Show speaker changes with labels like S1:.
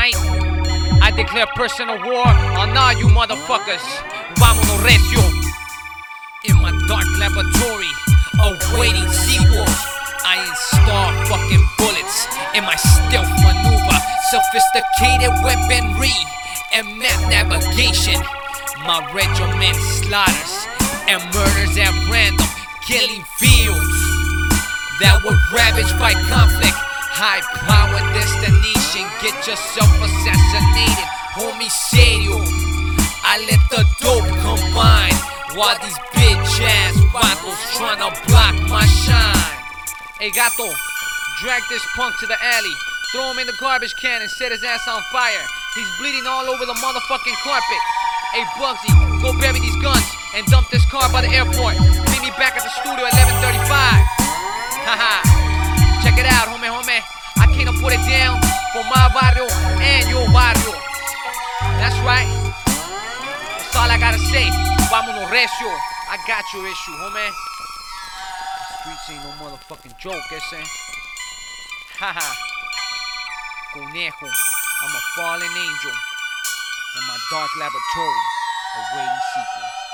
S1: I declare personal war on all you motherfuckers. Vámonos recio. In my dark laboratory, awaiting sequels. I install fucking bullets in my stealth maneuver, sophisticated weaponry, and map navigation. My regiment slaughters and murders at random, killing fields that were ravaged by conflict. High power destination, get yourself assassinated. Homicidal. I let the dope combine while these bitch ass vatos tryna block my shine. Hey gato, drag this punk to the alley. Throw him in the garbage can and set his ass on fire. He's bleeding all over the motherfucking carpet. Hey Bugsy, go bury these guns and dump this car by the airport. Put it down for my barrio and your barrio. That's right. That's all I gotta say. Vámonos recio. I got your issue, homie. Streets ain't no motherfucking joke, ese. Haha. Conejo. I'm a fallen angel in my dark laboratory awaiting sequel.